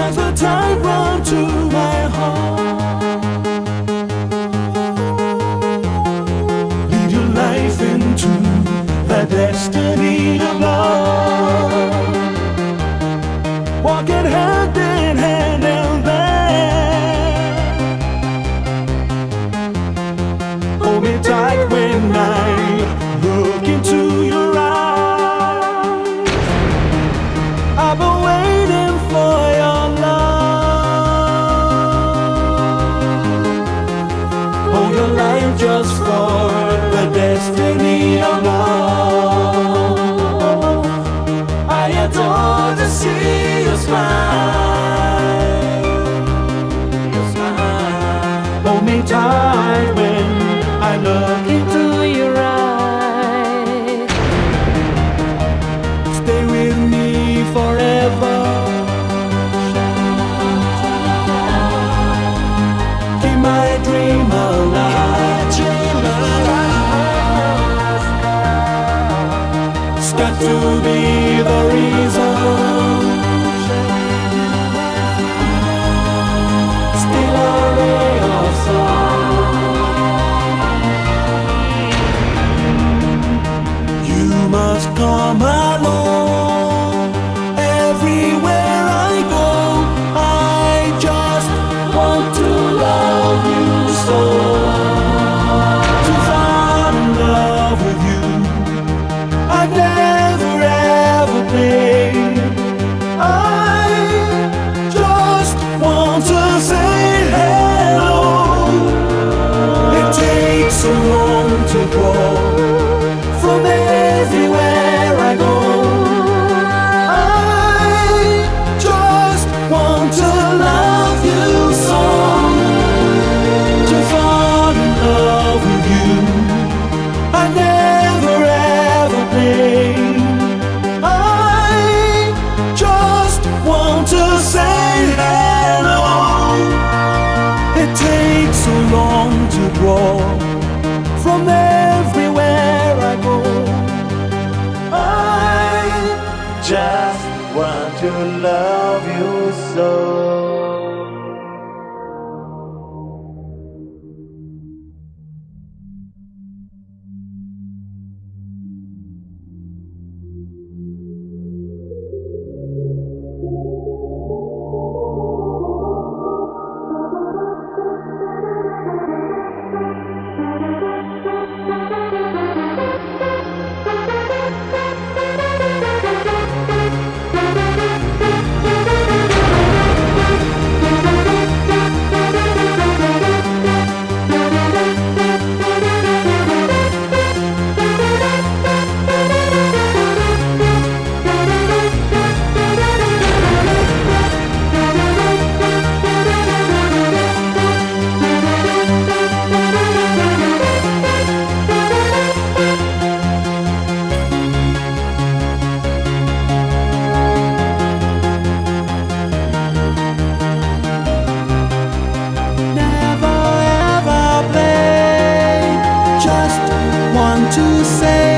as the tide runs to my heart. Lead your life into the destiny of love. Hand in hand and. Hold me tight when I look into you. to be the reason. Still a ray of sun. You must come along. to say.